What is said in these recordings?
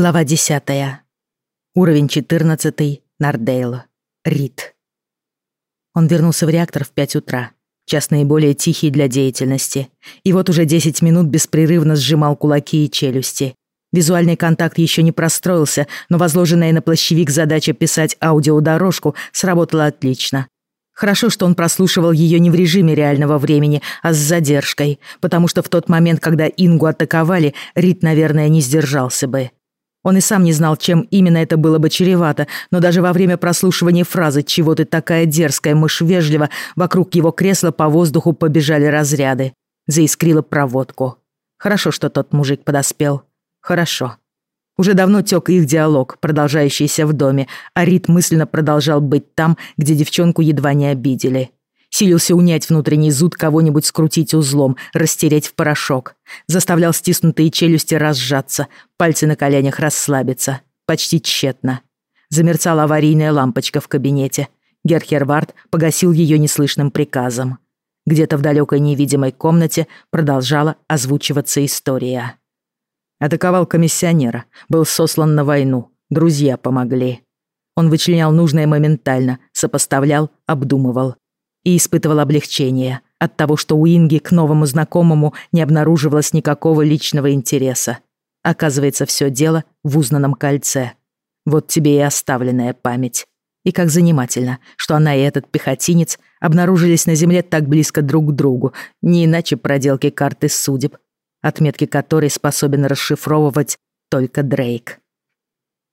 Глава 10. Уровень 14. Нардейл. Рид. Он вернулся в реактор в 5 утра. Час наиболее тихий для деятельности. И вот уже 10 минут беспрерывно сжимал кулаки и челюсти. Визуальный контакт еще не простроился, но возложенная на плащевик задача писать аудиодорожку сработала отлично. Хорошо, что он прослушивал ее не в режиме реального времени, а с задержкой, потому что в тот момент, когда Ингу атаковали, Рид, наверное, не сдержался бы. Он и сам не знал, чем именно это было бы чревато, но даже во время прослушивания фразы «Чего ты такая дерзкая, мышь вежливо», вокруг его кресла по воздуху побежали разряды. Заискрила проводку. Хорошо, что тот мужик подоспел. Хорошо. Уже давно тёк их диалог, продолжающийся в доме, а Рит мысленно продолжал быть там, где девчонку едва не обидели. Силился унять внутренний зуд, кого-нибудь скрутить узлом, растереть в порошок. Заставлял стиснутые челюсти разжаться, пальцы на коленях расслабиться. Почти тщетно. Замерцала аварийная лампочка в кабинете. Герхервард погасил ее неслышным приказом. Где-то в далекой невидимой комнате продолжала озвучиваться история. Атаковал комиссионера, был сослан на войну, друзья помогли. Он вычленял нужное моментально, сопоставлял, обдумывал и испытывал облегчение от того, что у Инги к новому знакомому не обнаруживалось никакого личного интереса. Оказывается, все дело в узнанном кольце. Вот тебе и оставленная память. И как занимательно, что она и этот пехотинец обнаружились на земле так близко друг к другу, не иначе проделки карты судеб, отметки которой способен расшифровывать только Дрейк.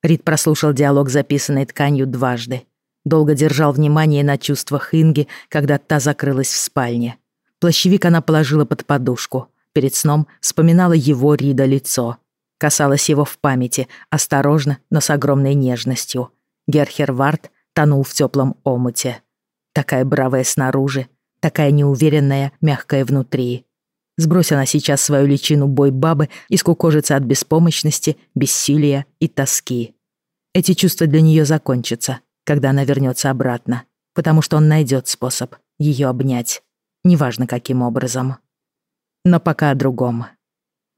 Рид прослушал диалог, записанный тканью дважды долго держал внимание на чувствах Инги, когда та закрылась в спальне. Плащевик она положила под подушку. Перед сном вспоминала его Рида лицо. Касалась его в памяти, осторожно, но с огромной нежностью. Герхер Варт тонул в теплом омуте. Такая бравая снаружи, такая неуверенная, мягкая внутри. Сбрось она сейчас свою личину бой-бабы и скукожится от беспомощности, бессилия и тоски. Эти чувства для нее закончатся, когда она вернется обратно, потому что он найдет способ ее обнять, неважно каким образом. Но пока о другом.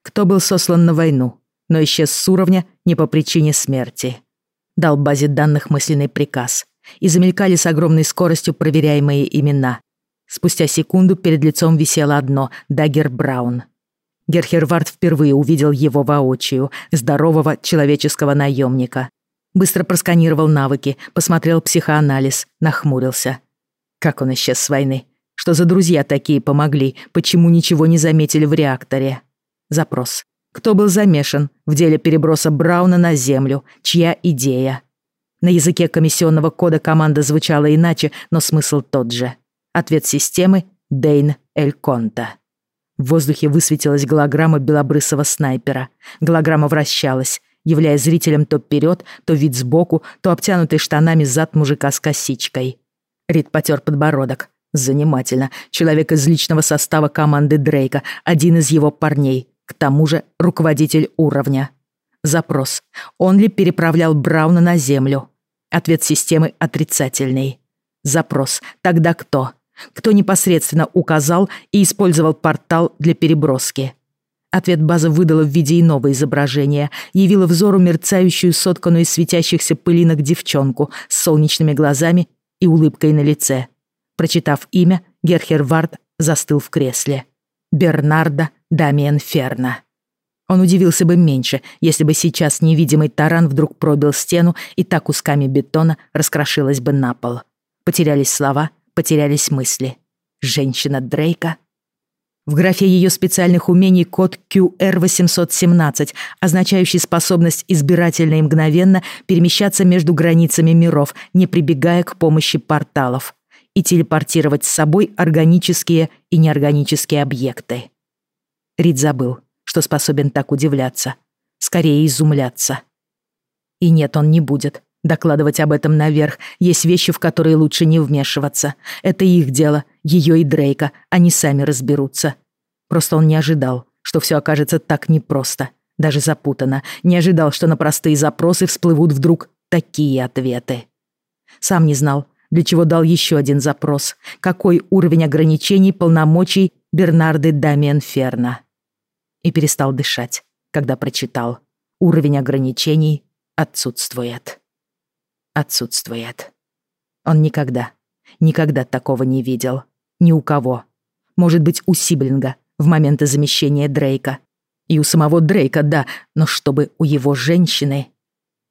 Кто был сослан на войну, но исчез с уровня не по причине смерти. Дал базе данных мысленный приказ, и замелькали с огромной скоростью проверяемые имена. Спустя секунду перед лицом висело одно — Даггер Браун. Герхервард впервые увидел его воочию, здорового человеческого наемника, Быстро просканировал навыки, посмотрел психоанализ, нахмурился. Как он исчез с войны? Что за друзья такие помогли? Почему ничего не заметили в реакторе? Запрос. Кто был замешан в деле переброса Брауна на Землю? Чья идея? На языке комиссионного кода команда звучала иначе, но смысл тот же. Ответ системы — Дейн Эль Конта. В воздухе высветилась голограмма белобрысого снайпера. Голограмма вращалась являя зрителям то вперед, то вид сбоку, то обтянутый штанами зад мужика с косичкой. Рид потер подбородок. Занимательно. Человек из личного состава команды Дрейка, один из его парней. К тому же руководитель уровня. Запрос. Он ли переправлял Брауна на Землю? Ответ системы отрицательный. Запрос. Тогда кто? Кто непосредственно указал и использовал портал для переброски? Ответ база выдала в виде иного изображения, явила взору мерцающую, сотканную из светящихся пылинок девчонку с солнечными глазами и улыбкой на лице. Прочитав имя, Герхер Вард застыл в кресле. Бернардо Дамиен Ферна. Он удивился бы меньше, если бы сейчас невидимый таран вдруг пробил стену и так кусками бетона раскрошилась бы на пол. Потерялись слова, потерялись мысли. Женщина Дрейка в графе ее специальных умений код QR817, означающий способность избирательно и мгновенно перемещаться между границами миров, не прибегая к помощи порталов, и телепортировать с собой органические и неорганические объекты. Рид забыл, что способен так удивляться, скорее изумляться. И нет, он не будет докладывать об этом наверх. Есть вещи, в которые лучше не вмешиваться. Это их дело, ее и Дрейка, они сами разберутся. Просто он не ожидал, что все окажется так непросто, даже запутанно. Не ожидал, что на простые запросы всплывут вдруг такие ответы. Сам не знал, для чего дал еще один запрос. Какой уровень ограничений полномочий Бернарды Дамиен Ферна. И перестал дышать, когда прочитал. Уровень ограничений отсутствует. Отсутствует. Он никогда, никогда такого не видел. Ни у кого. Может быть, у Сиблинга в моменты замещения Дрейка. И у самого Дрейка, да, но чтобы у его женщины...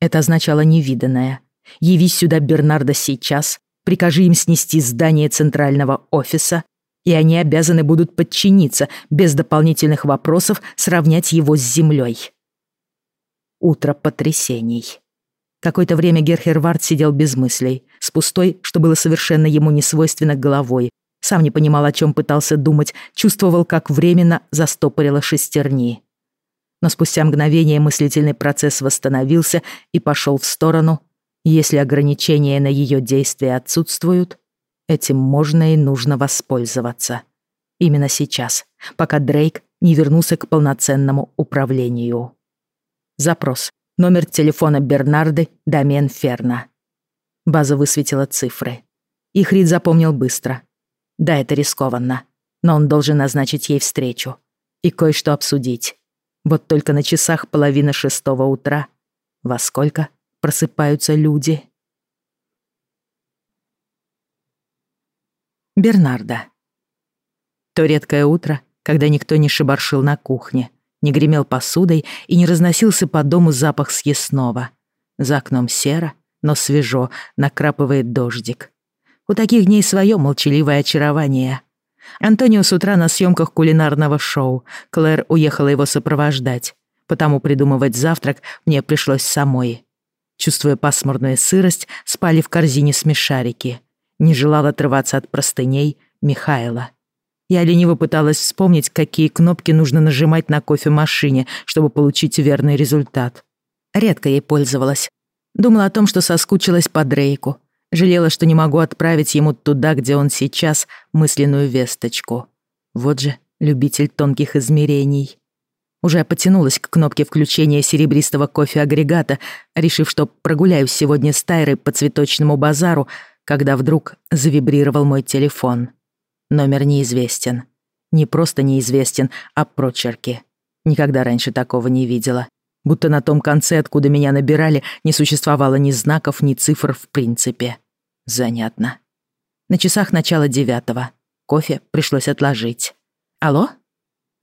Это означало невиданное. Явись сюда Бернардо сейчас, прикажи им снести здание центрального офиса, и они обязаны будут подчиниться, без дополнительных вопросов сравнять его с землей. Утро потрясений. Какое-то время Герхервард сидел без мыслей, с пустой, что было совершенно ему не свойственно, головой. Сам не понимал, о чем пытался думать, чувствовал, как временно застопорило шестерни. Но спустя мгновение мыслительный процесс восстановился и пошел в сторону. Если ограничения на ее действия отсутствуют, этим можно и нужно воспользоваться. Именно сейчас, пока Дрейк не вернулся к полноценному управлению. Запрос. Номер телефона Бернарды Дамен Ферна. База высветила цифры. Их Рид запомнил быстро. Да, это рискованно, но он должен назначить ей встречу и кое-что обсудить. Вот только на часах половина шестого утра. Во сколько просыпаются люди? Бернарда. То редкое утро, когда никто не шебаршил на кухне, не гремел посудой и не разносился по дому запах съестного. За окном серо, но свежо, накрапывает дождик. У таких дней свое молчаливое очарование. Антонио с утра на съемках кулинарного шоу. Клэр уехала его сопровождать. Потому придумывать завтрак мне пришлось самой. Чувствуя пасмурную сырость, спали в корзине смешарики. Не желал отрываться от простыней Михайла. Я лениво пыталась вспомнить, какие кнопки нужно нажимать на кофемашине, чтобы получить верный результат. Редко ей пользовалась. Думала о том, что соскучилась по Дрейку. Жалела, что не могу отправить ему туда, где он сейчас, мысленную весточку. Вот же любитель тонких измерений. Уже потянулась к кнопке включения серебристого кофе-агрегата, решив, что прогуляюсь сегодня с Тайрой по цветочному базару, когда вдруг завибрировал мой телефон. Номер неизвестен. Не просто неизвестен, а прочерки. Никогда раньше такого не видела. Будто на том конце, откуда меня набирали, не существовало ни знаков, ни цифр в принципе. Занятно. На часах начало девятого. Кофе пришлось отложить. Алло?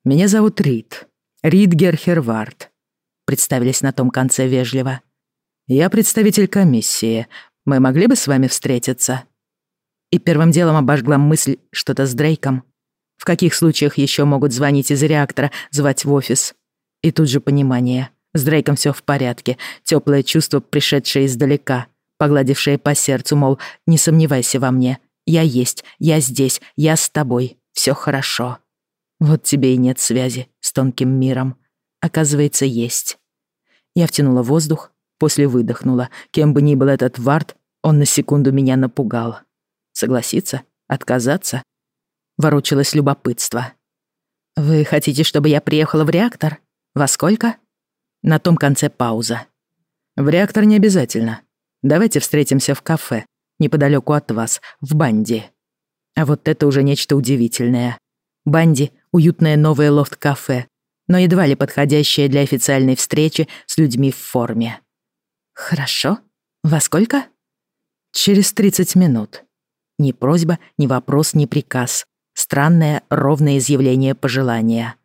Меня зовут Рид. Рид Герхервард. Представились на том конце вежливо. Я представитель комиссии. Мы могли бы с вами встретиться? И первым делом обожгла мысль что-то с Дрейком. В каких случаях еще могут звонить из реактора, звать в офис? И тут же понимание. С Дрейком все в порядке. Теплое чувство, пришедшее издалека, погладившее по сердцу, мол, не сомневайся во мне. Я есть, я здесь, я с тобой. Все хорошо. Вот тебе и нет связи с тонким миром. Оказывается, есть. Я втянула воздух, после выдохнула. Кем бы ни был этот Вард, он на секунду меня напугал. Согласиться? Отказаться? Ворочалось любопытство. «Вы хотите, чтобы я приехала в реактор? Во сколько?» На том конце пауза. «В реактор не обязательно. Давайте встретимся в кафе, неподалеку от вас, в Банди». А вот это уже нечто удивительное. Банди — уютное новое лофт-кафе, но едва ли подходящее для официальной встречи с людьми в форме. «Хорошо. Во сколько?» «Через 30 минут», ни просьба, ни вопрос, ни приказ. Странное, ровное изъявление пожелания.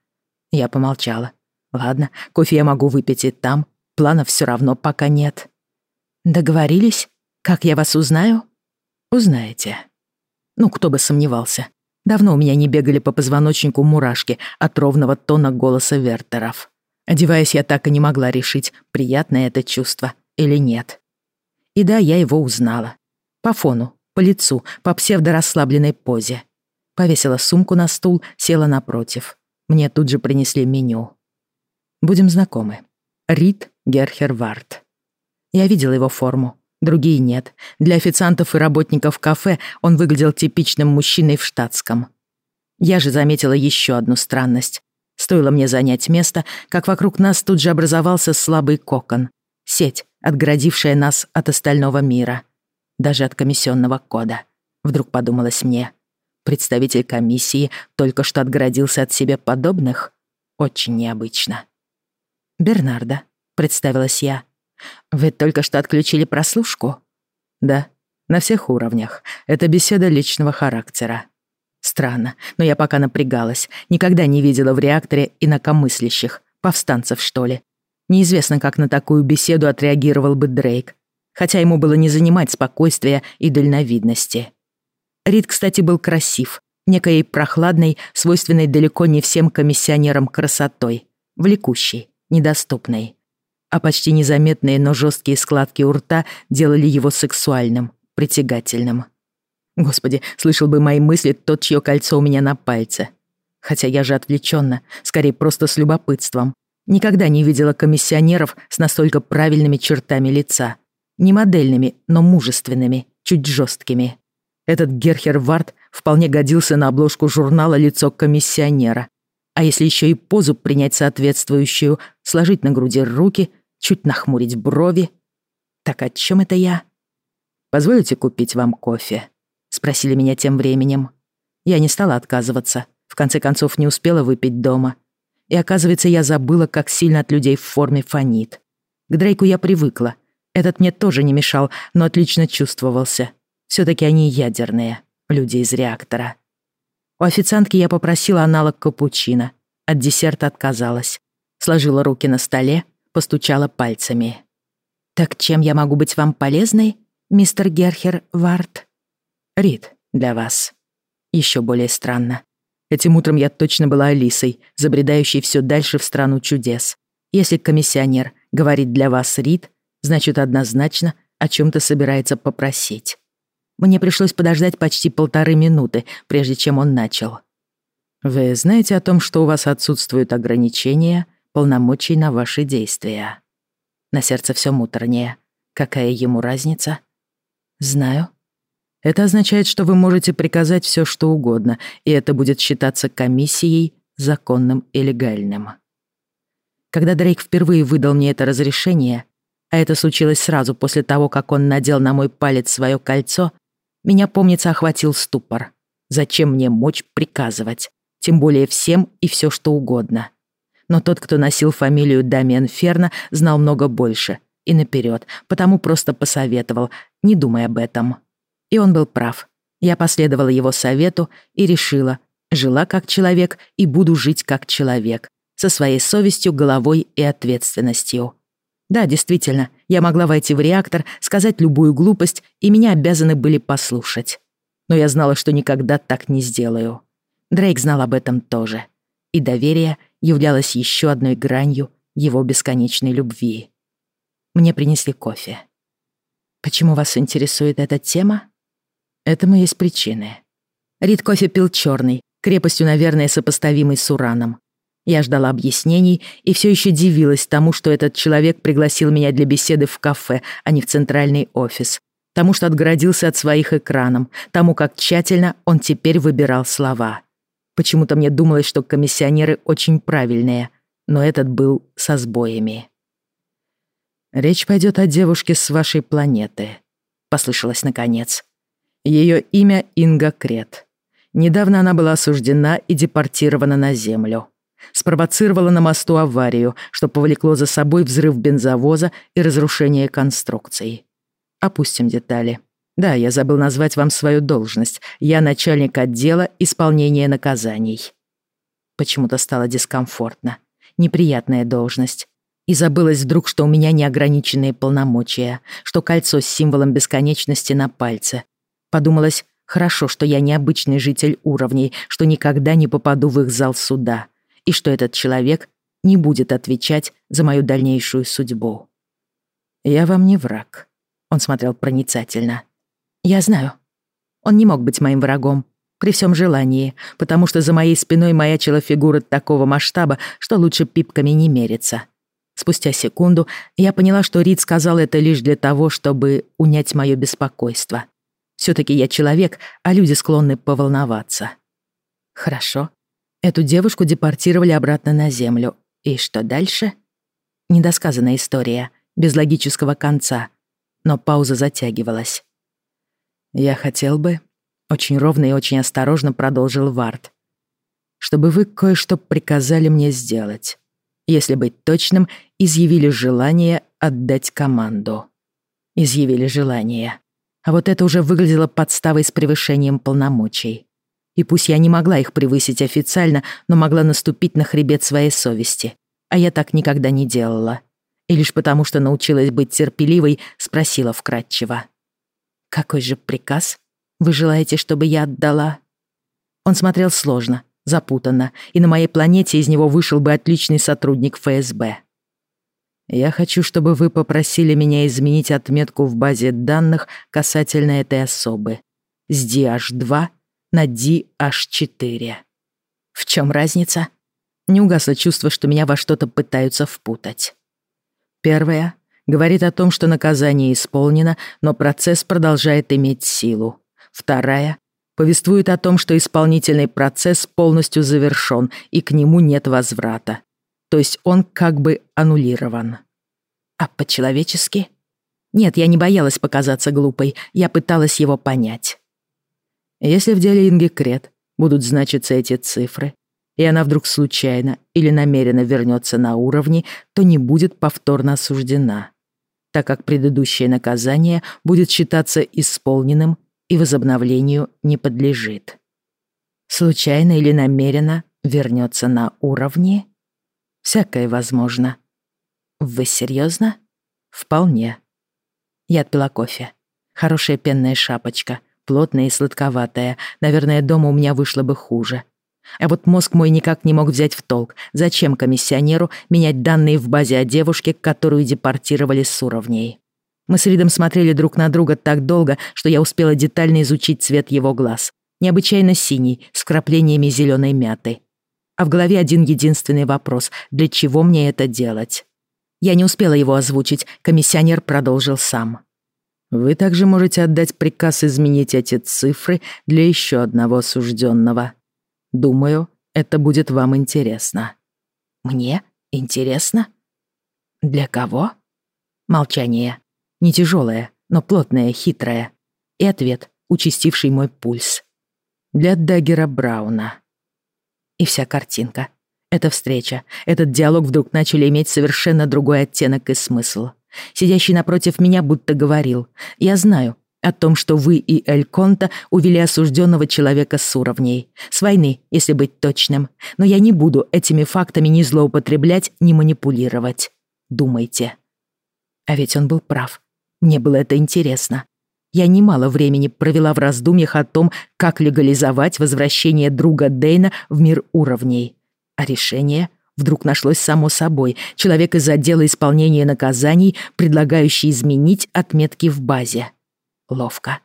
Я помолчала. Ладно, кофе я могу выпить и там. Планов все равно пока нет. Договорились? Как я вас узнаю? Узнаете. Ну, кто бы сомневался. Давно у меня не бегали по позвоночнику мурашки от ровного тона голоса Вертеров. Одеваясь, я так и не могла решить, приятное это чувство или нет. И да, я его узнала. По фону, по лицу, по псевдорасслабленной позе. Повесила сумку на стул, села напротив. Мне тут же принесли меню. Будем знакомы. Рид Герхервард. Я видела его форму, другие нет. Для официантов и работников кафе он выглядел типичным мужчиной в штатском. Я же заметила еще одну странность. Стоило мне занять место, как вокруг нас тут же образовался слабый кокон. Сеть, отгородившая нас от остального мира даже от комиссионного кода. Вдруг подумалось мне. Представитель комиссии только что отгородился от себе подобных? Очень необычно. Бернарда, представилась я. «Вы только что отключили прослушку?» «Да, на всех уровнях. Это беседа личного характера». Странно, но я пока напрягалась. Никогда не видела в реакторе инакомыслящих. Повстанцев, что ли. Неизвестно, как на такую беседу отреагировал бы Дрейк. Хотя ему было не занимать спокойствия и дальновидности. Рид, кстати, был красив. Некой прохладной, свойственной далеко не всем комиссионерам красотой. Влекущей, недоступной. А почти незаметные, но жесткие складки у рта делали его сексуальным, притягательным. Господи, слышал бы мои мысли тот, чье кольцо у меня на пальце. Хотя я же отвлеченно, скорее просто с любопытством. Никогда не видела комиссионеров с настолько правильными чертами лица. Не модельными, но мужественными, чуть жесткими. Этот Герхер Вард вполне годился на обложку журнала «Лицо комиссионера». А если еще и позу принять соответствующую, сложить на груди руки, чуть нахмурить брови. Так о чем это я? Позволите купить вам кофе? — спросили меня тем временем. Я не стала отказываться, в конце концов не успела выпить дома. И оказывается, я забыла, как сильно от людей в форме фонит. К Дрейку я привыкла. Этот мне тоже не мешал, но отлично чувствовался. все таки они ядерные, люди из реактора. У официантки я попросила аналог капучино. От десерта отказалась. Сложила руки на столе, постучала пальцами. «Так чем я могу быть вам полезной, мистер Герхер Варт?» Рид для вас. Еще более странно. Этим утром я точно была Алисой, забредающей все дальше в страну чудес. Если комиссионер говорит для вас Рид, значит однозначно о чем-то собирается попросить. Мне пришлось подождать почти полторы минуты, прежде чем он начал. Вы знаете о том, что у вас отсутствуют ограничения полномочий на ваши действия? На сердце все муторнее. Какая ему разница? Знаю. Это означает, что вы можете приказать все, что угодно, и это будет считаться комиссией законным и легальным. Когда Дрейк впервые выдал мне это разрешение, а это случилось сразу после того, как он надел на мой палец свое кольцо, меня, помнится, охватил ступор. Зачем мне мочь приказывать? Тем более всем и все, что угодно. Но тот, кто носил фамилию Дамиан Ферна, знал много больше и наперед, потому просто посоветовал, не думай об этом. И он был прав. Я последовала его совету и решила, жила как человек и буду жить как человек, со своей совестью, головой и ответственностью. Да, действительно, я могла войти в реактор, сказать любую глупость, и меня обязаны были послушать. Но я знала, что никогда так не сделаю. Дрейк знал об этом тоже. И доверие являлось еще одной гранью его бесконечной любви. Мне принесли кофе. «Почему вас интересует эта тема?» Этому есть причины. Рид кофе пил черный, крепостью, наверное, сопоставимый с ураном. Я ждала объяснений и все еще дивилась тому, что этот человек пригласил меня для беседы в кафе, а не в центральный офис. Тому, что отгородился от своих экранов, тому, как тщательно он теперь выбирал слова. Почему-то мне думалось, что комиссионеры очень правильные, но этот был со сбоями. «Речь пойдет о девушке с вашей планеты», — послышалось наконец. Ее имя Инга Крет. Недавно она была осуждена и депортирована на Землю. Спровоцировала на мосту аварию, что повлекло за собой взрыв бензовоза и разрушение конструкций. Опустим детали. Да, я забыл назвать вам свою должность. Я начальник отдела исполнения наказаний. Почему-то стало дискомфортно. Неприятная должность. И забылось вдруг, что у меня неограниченные полномочия, что кольцо с символом бесконечности на пальце, Подумалось, хорошо, что я необычный житель уровней, что никогда не попаду в их зал суда, и что этот человек не будет отвечать за мою дальнейшую судьбу. «Я вам не враг», — он смотрел проницательно. «Я знаю. Он не мог быть моим врагом, при всем желании, потому что за моей спиной маячила фигура такого масштаба, что лучше пипками не мериться. Спустя секунду я поняла, что Рид сказал это лишь для того, чтобы унять мое беспокойство. Все-таки я человек, а люди склонны поволноваться. Хорошо. Эту девушку депортировали обратно на Землю. И что дальше? Недосказанная история, без логического конца. Но пауза затягивалась. Я хотел бы, очень ровно и очень осторожно продолжил Вард, чтобы вы кое-что приказали мне сделать. если быть точным, изъявили желание отдать команду. Изъявили желание. А вот это уже выглядело подставой с превышением полномочий. И пусть я не могла их превысить официально, но могла наступить на хребет своей совести. А я так никогда не делала. И лишь потому, что научилась быть терпеливой, спросила вкратчиво. «Какой же приказ вы желаете, чтобы я отдала?» Он смотрел сложно, запутанно, и на моей планете из него вышел бы отличный сотрудник ФСБ. Я хочу, чтобы вы попросили меня изменить отметку в базе данных касательно этой особы. С DH2 на DH4. В чем разница? Не угасло чувство, что меня во что-то пытаются впутать. Первое говорит о том, что наказание исполнено, но процесс продолжает иметь силу. Вторая повествует о том, что исполнительный процесс полностью завершён и к нему нет возврата то есть он как бы аннулирован. А по-человечески? Нет, я не боялась показаться глупой, я пыталась его понять. Если в деле Инги Крет будут значиться эти цифры, и она вдруг случайно или намеренно вернется на уровни, то не будет повторно осуждена, так как предыдущее наказание будет считаться исполненным и возобновлению не подлежит. Случайно или намеренно вернется на уровни? Всякое возможно. Вы серьезно? Вполне. Я отпила кофе. Хорошая пенная шапочка, плотная и сладковатая. Наверное, дома у меня вышло бы хуже. А вот мозг мой никак не мог взять в толк, зачем комиссионеру менять данные в базе о девушке, которую депортировали с уровней. Мы с Ридом смотрели друг на друга так долго, что я успела детально изучить цвет его глаз. Необычайно синий, с краплениями зеленой мяты а в голове один единственный вопрос — для чего мне это делать? Я не успела его озвучить, комиссионер продолжил сам. Вы также можете отдать приказ изменить эти цифры для еще одного осужденного. Думаю, это будет вам интересно. Мне? Интересно? Для кого? Молчание. Не тяжелое, но плотное, хитрое. И ответ, участивший мой пульс. Для Даггера Брауна. И вся картинка. Эта встреча, этот диалог вдруг начали иметь совершенно другой оттенок и смысл. Сидящий напротив меня будто говорил, «Я знаю о том, что вы и Эль Конта увели осужденного человека с уровней. С войны, если быть точным. Но я не буду этими фактами ни злоупотреблять, ни манипулировать. Думайте». А ведь он был прав. Мне было это интересно. Я немало времени провела в раздумьях о том, как легализовать возвращение друга Дейна в мир уровней. А решение вдруг нашлось само собой. Человек из отдела исполнения наказаний, предлагающий изменить отметки в базе. Ловко.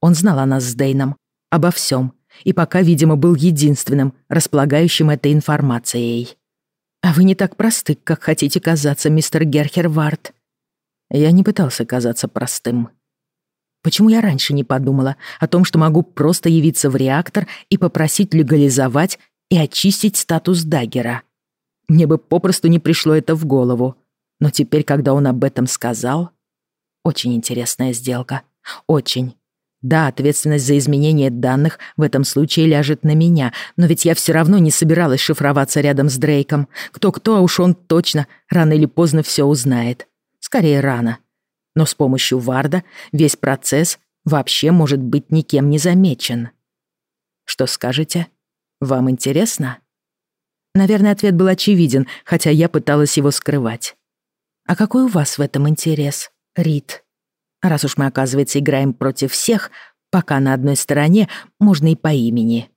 Он знал о нас с Дейном, обо всем, и пока, видимо, был единственным, располагающим этой информацией. «А вы не так просты, как хотите казаться, мистер Герхервард». Я не пытался казаться простым. Почему я раньше не подумала о том, что могу просто явиться в реактор и попросить легализовать и очистить статус Даггера? Мне бы попросту не пришло это в голову. Но теперь, когда он об этом сказал... Очень интересная сделка. Очень. Да, ответственность за изменение данных в этом случае ляжет на меня, но ведь я все равно не собиралась шифроваться рядом с Дрейком. Кто-кто, а уж он точно рано или поздно все узнает. Скорее, рано. Но с помощью Варда весь процесс вообще может быть никем не замечен. Что скажете? Вам интересно? Наверное, ответ был очевиден, хотя я пыталась его скрывать. А какой у вас в этом интерес, Рид? Раз уж мы, оказывается, играем против всех, пока на одной стороне можно и по имени.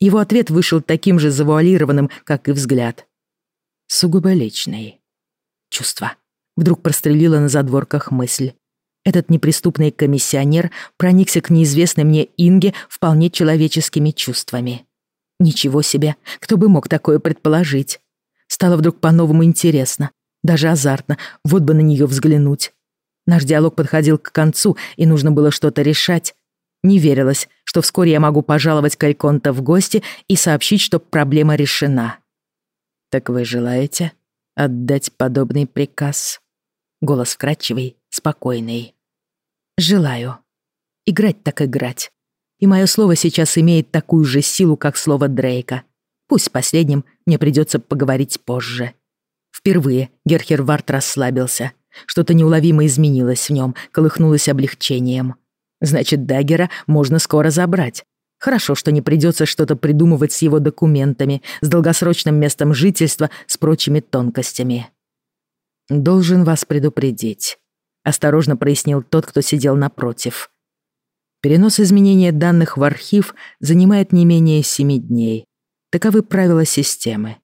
Его ответ вышел таким же завуалированным, как и взгляд. Сугубо личный. Чувства. Вдруг прострелила на задворках мысль. Этот неприступный комиссионер проникся к неизвестной мне Инге вполне человеческими чувствами. Ничего себе, кто бы мог такое предположить? Стало вдруг по-новому интересно, даже азартно, вот бы на нее взглянуть. Наш диалог подходил к концу, и нужно было что-то решать. Не верилось, что вскоре я могу пожаловать Кальконта в гости и сообщить, что проблема решена. «Так вы желаете отдать подобный приказ?» Голос вкрадчивый, спокойный. «Желаю. Играть так играть. И мое слово сейчас имеет такую же силу, как слово Дрейка. Пусть последним мне придется поговорить позже. Впервые Герхервард расслабился. Что-то неуловимо изменилось в нем, колыхнулось облегчением. Значит, Даггера можно скоро забрать. Хорошо, что не придется что-то придумывать с его документами, с долгосрочным местом жительства, с прочими тонкостями. «Должен вас предупредить», — осторожно прояснил тот, кто сидел напротив. «Перенос изменения данных в архив занимает не менее семи дней. Таковы правила системы.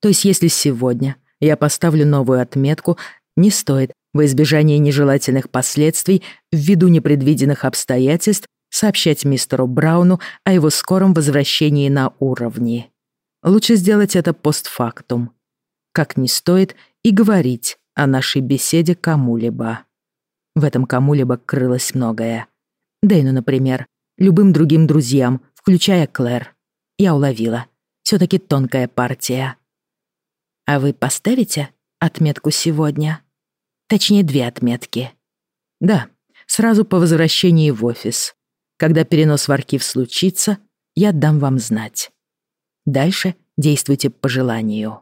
То есть если сегодня я поставлю новую отметку, не стоит, во избежание нежелательных последствий, ввиду непредвиденных обстоятельств, сообщать мистеру Брауну о его скором возвращении на уровни. Лучше сделать это постфактум. Как не стоит и говорить о нашей беседе кому-либо. В этом кому-либо крылось многое. Дэйну, например, любым другим друзьям, включая Клэр. Я уловила. все таки тонкая партия. А вы поставите отметку сегодня? Точнее, две отметки. Да, сразу по возвращении в офис. Когда перенос в архив случится, я дам вам знать. Дальше действуйте по желанию.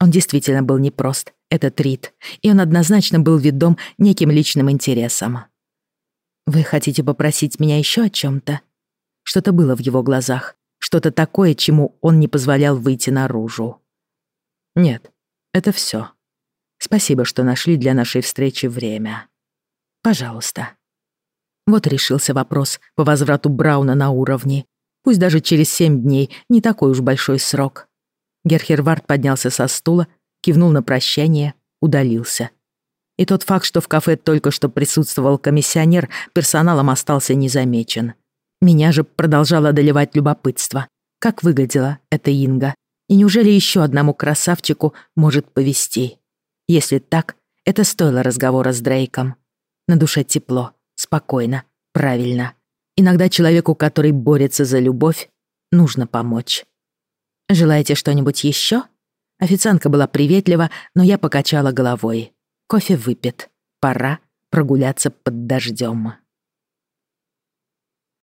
Он действительно был непрост, этот Рид, и он однозначно был ведом неким личным интересом. «Вы хотите попросить меня еще о чем-то?» Что-то было в его глазах, что-то такое, чему он не позволял выйти наружу. Нет, это все. Спасибо, что нашли для нашей встречи время. Пожалуйста. Вот решился вопрос по возврату Брауна на уровне. Пусть даже через семь дней, не такой уж большой срок. Герхервард поднялся со стула, кивнул на прощание, удалился. И тот факт, что в кафе только что присутствовал комиссионер, персоналом остался незамечен. Меня же продолжало одолевать любопытство. Как выглядела эта Инга? И неужели еще одному красавчику может повести? Если так, это стоило разговора с Дрейком. На душе тепло, спокойно, правильно. Иногда человеку, который борется за любовь, нужно помочь. «Желаете что-нибудь еще?» Официантка была приветлива, но я покачала головой. Кофе выпит. Пора прогуляться под дождем.